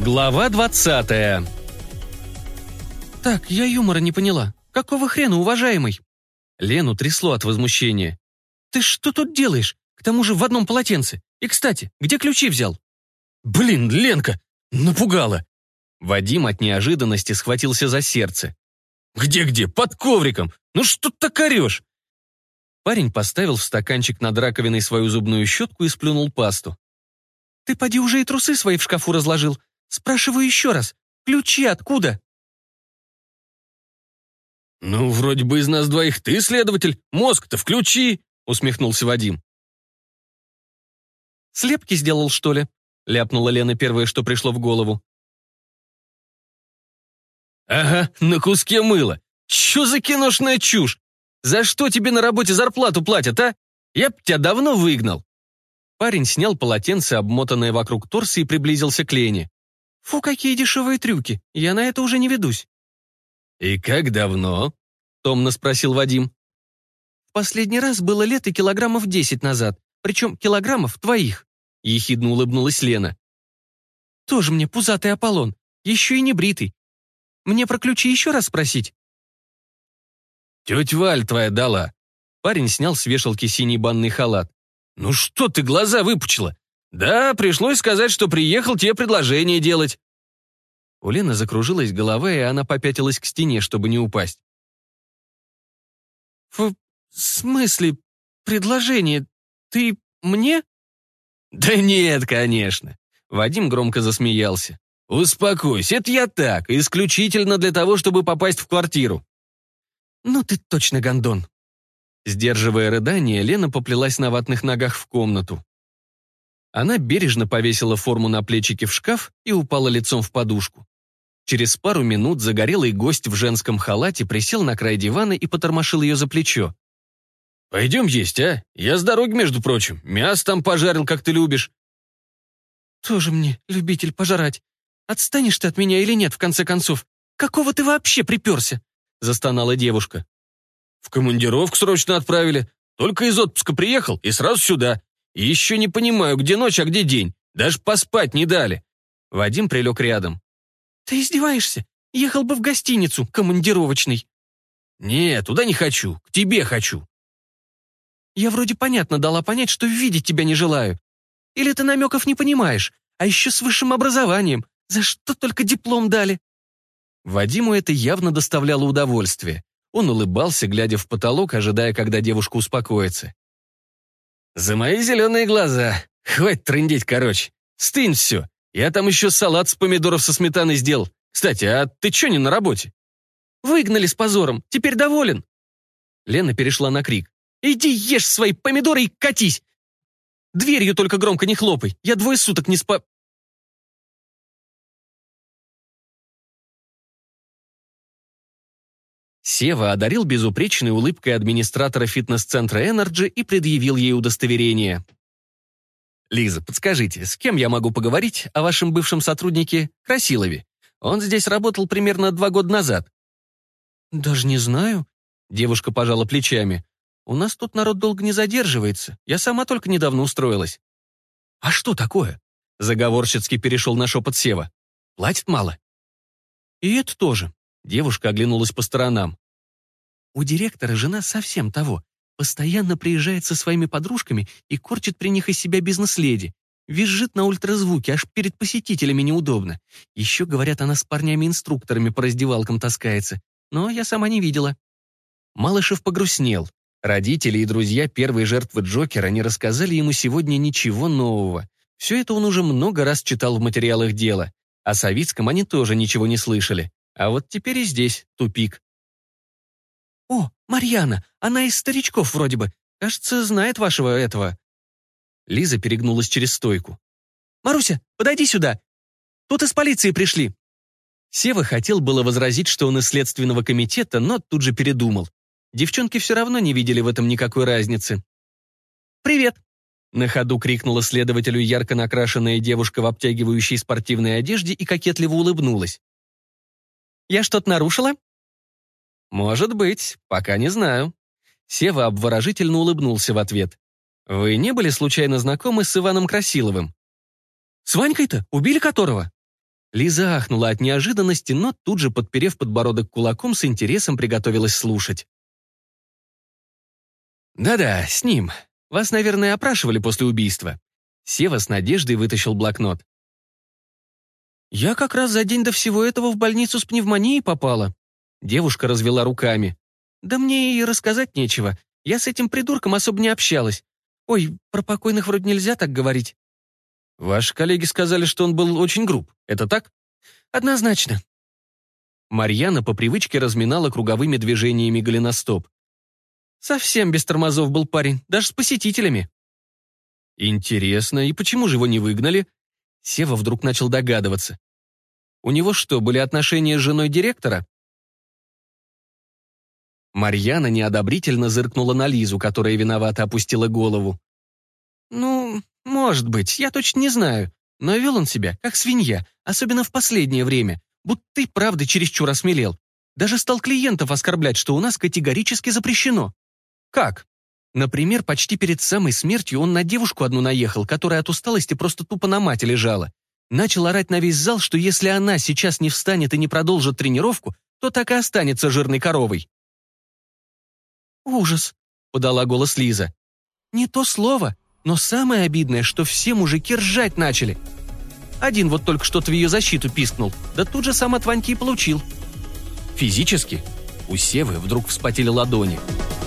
Глава двадцатая. «Так, я юмора не поняла. Какого хрена, уважаемый?» Лену трясло от возмущения. «Ты что тут делаешь? К тому же в одном полотенце. И, кстати, где ключи взял?» «Блин, Ленка, напугала!» Вадим от неожиданности схватился за сердце. «Где-где? Под ковриком! Ну что ты так орешь?» Парень поставил в стаканчик над раковиной свою зубную щетку и сплюнул пасту. «Ты поди уже и трусы свои в шкафу разложил. Спрашиваю еще раз. Ключи откуда?» «Ну, вроде бы из нас двоих ты, следователь. Мозг-то включи!» — усмехнулся Вадим. «Слепки сделал, что ли?» — ляпнула Лена первое, что пришло в голову. «Ага, на куске мыла. Чё за киношная чушь? За что тебе на работе зарплату платят, а? Я б тебя давно выгнал». Парень снял полотенце, обмотанное вокруг торса, и приблизился к Лене. «Фу, какие дешевые трюки. Я на это уже не ведусь». «И как давно?» — томно спросил Вадим. «В последний раз было лет и килограммов десять назад, причем килограммов твоих», — ехидно улыбнулась Лена. «Тоже мне пузатый Аполлон, еще и не бритый. Мне про ключи еще раз спросить?» «Тетя Валь твоя дала». Парень снял с вешалки синий банный халат. «Ну что ты глаза выпучила? Да, пришлось сказать, что приехал тебе предложение делать». У Лены закружилась голова, и она попятилась к стене, чтобы не упасть. «В смысле предложение? Ты мне?» «Да нет, конечно». Вадим громко засмеялся. «Успокойся, это я так, исключительно для того, чтобы попасть в квартиру». «Ну ты точно гондон». Сдерживая рыдание, Лена поплелась на ватных ногах в комнату. Она бережно повесила форму на плечики в шкаф и упала лицом в подушку. Через пару минут загорелый гость в женском халате присел на край дивана и потормошил ее за плечо. «Пойдем есть, а? Я с дороги, между прочим. Мясо там пожарил, как ты любишь». «Тоже мне любитель пожрать. Отстанешь ты от меня или нет, в конце концов? Какого ты вообще приперся?» — застонала девушка. «В командировку срочно отправили. Только из отпуска приехал и сразу сюда. И еще не понимаю, где ночь, а где день. Даже поспать не дали». Вадим прилег рядом. «Ты издеваешься? Ехал бы в гостиницу, командировочный». «Нет, туда не хочу. К тебе хочу». «Я вроде понятно дала понять, что видеть тебя не желаю. Или ты намеков не понимаешь, а еще с высшим образованием. За что только диплом дали?» Вадиму это явно доставляло удовольствие. Он улыбался, глядя в потолок, ожидая, когда девушка успокоится. «За мои зеленые глаза. Хватит трындеть, короче. Стынь все. Я там еще салат с помидоров со сметаной сделал. Кстати, а ты че не на работе?» «Выгнали с позором. Теперь доволен?» Лена перешла на крик. «Иди ешь свои помидоры и катись! Дверью только громко не хлопай. Я двое суток не спа...» Сева одарил безупречной улыбкой администратора фитнес-центра Energy и предъявил ей удостоверение. «Лиза, подскажите, с кем я могу поговорить о вашем бывшем сотруднике Красилове? Он здесь работал примерно два года назад». «Даже не знаю», — девушка пожала плечами. «У нас тут народ долго не задерживается. Я сама только недавно устроилась». «А что такое?» — заговорщицки перешел на шепот Сева. «Платит мало?» «И это тоже», — девушка оглянулась по сторонам. У директора жена совсем того. Постоянно приезжает со своими подружками и корчит при них из себя бизнес-леди. Визжит на ультразвуке, аж перед посетителями неудобно. Еще, говорят, она с парнями-инструкторами по раздевалкам таскается. Но я сама не видела. Малышев погрустнел. Родители и друзья первой жертвы Джокера не рассказали ему сегодня ничего нового. Все это он уже много раз читал в материалах дела. О Савицком они тоже ничего не слышали. А вот теперь и здесь тупик. «О, Марьяна, она из старичков вроде бы. Кажется, знает вашего этого». Лиза перегнулась через стойку. «Маруся, подойди сюда. Тут из полиции пришли». Сева хотел было возразить, что он из следственного комитета, но тут же передумал. Девчонки все равно не видели в этом никакой разницы. «Привет!» На ходу крикнула следователю ярко накрашенная девушка в обтягивающей спортивной одежде и кокетливо улыбнулась. «Я что-то нарушила?» «Может быть, пока не знаю». Сева обворожительно улыбнулся в ответ. «Вы не были случайно знакомы с Иваном Красиловым?» «С Ванькой-то? Убили которого?» Лиза ахнула от неожиданности, но тут же, подперев подбородок кулаком, с интересом приготовилась слушать. «Да-да, с ним. Вас, наверное, опрашивали после убийства». Сева с надеждой вытащил блокнот. «Я как раз за день до всего этого в больницу с пневмонией попала». Девушка развела руками. «Да мне и рассказать нечего. Я с этим придурком особо не общалась. Ой, про покойных вроде нельзя так говорить». «Ваши коллеги сказали, что он был очень груб. Это так?» «Однозначно». Марьяна по привычке разминала круговыми движениями голеностоп. «Совсем без тормозов был парень, даже с посетителями». «Интересно, и почему же его не выгнали?» Сева вдруг начал догадываться. «У него что, были отношения с женой директора?» Марьяна неодобрительно зыркнула на Лизу, которая виновато опустила голову. «Ну, может быть, я точно не знаю. Но вел он себя, как свинья, особенно в последнее время, будто ты правда чересчур осмелел. Даже стал клиентов оскорблять, что у нас категорически запрещено. Как? Например, почти перед самой смертью он на девушку одну наехал, которая от усталости просто тупо на мате лежала. Начал орать на весь зал, что если она сейчас не встанет и не продолжит тренировку, то так и останется жирной коровой. «Ужас», — подала голос Лиза. «Не то слово, но самое обидное, что все мужики ржать начали. Один вот только что-то в ее защиту пискнул, да тут же сам от Ваньки и получил». «Физически?» У Севы вдруг вспотели ладони. «Физически?»